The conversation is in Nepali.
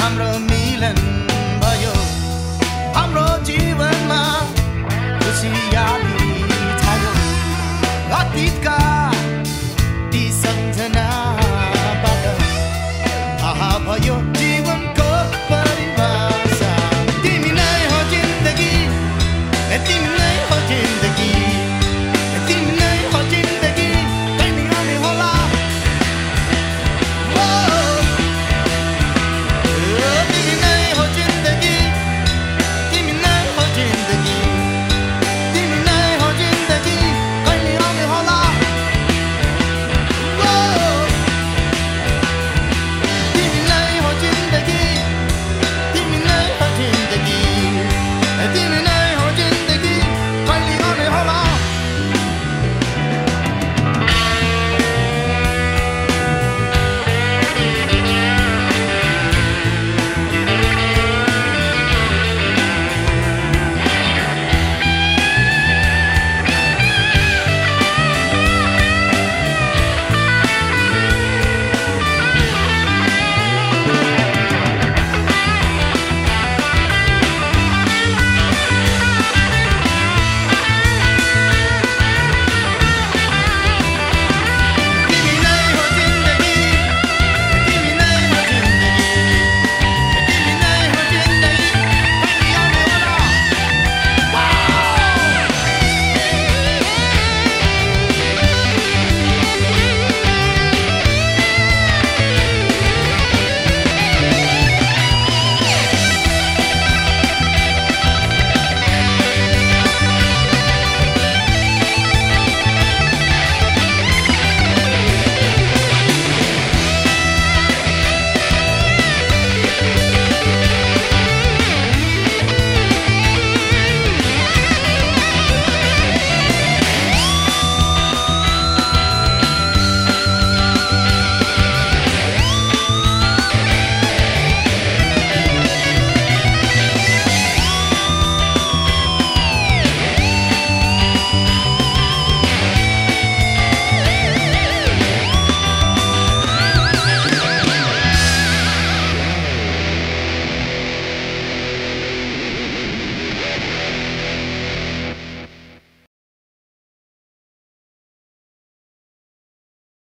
हाम्रो मिलन भयो। हाम्रो जीवनमा खुसियाली छायो। अतीतका